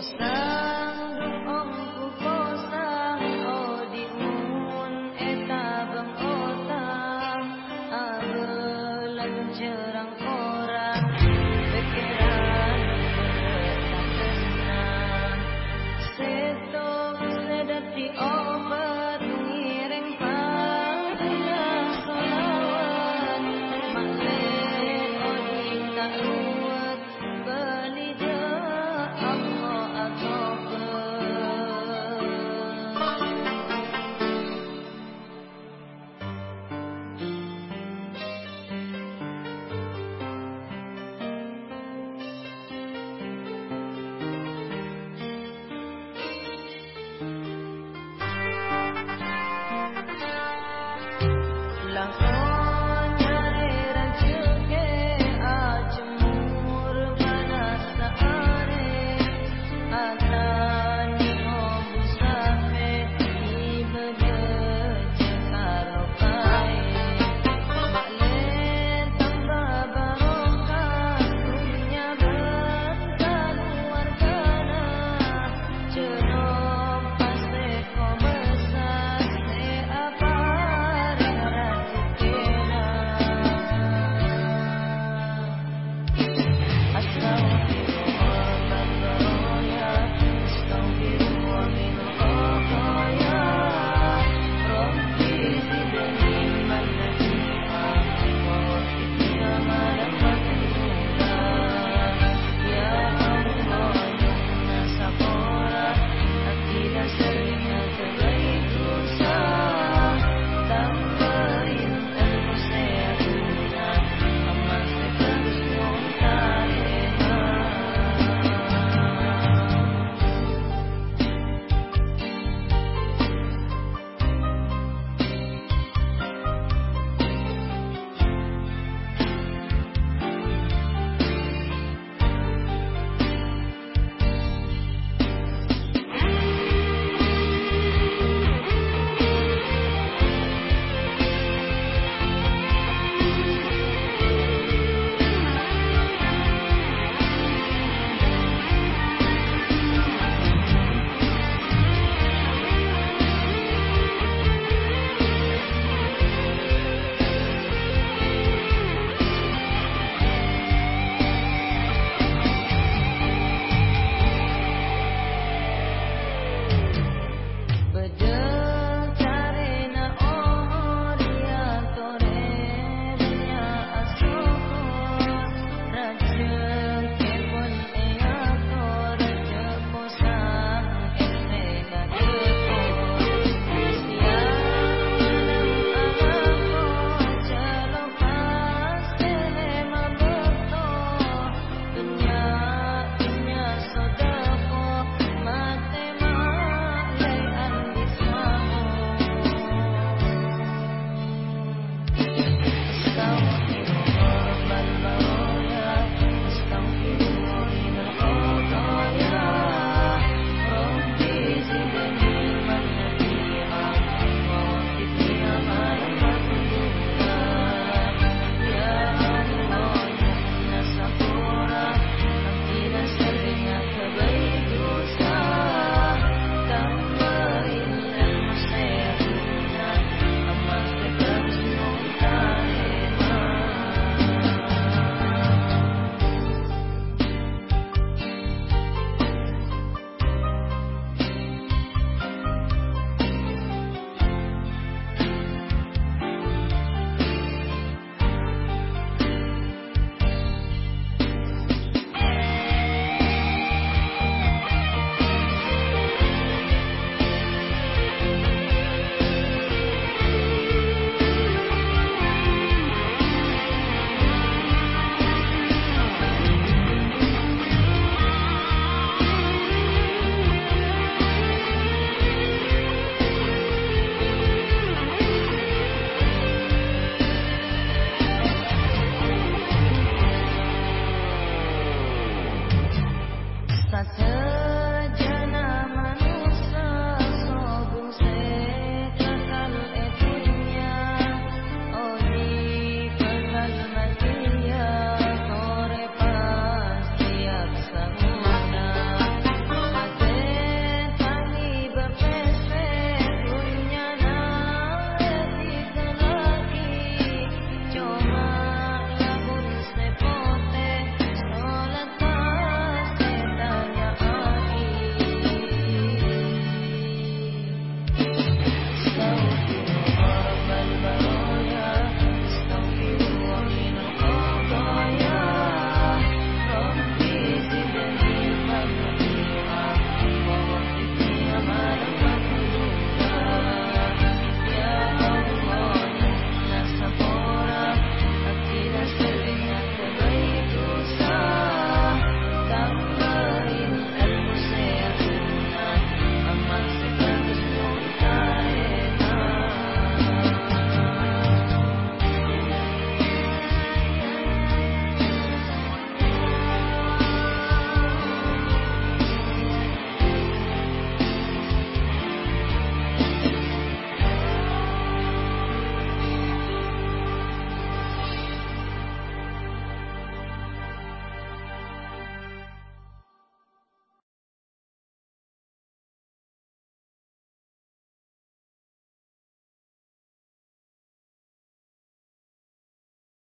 yourself.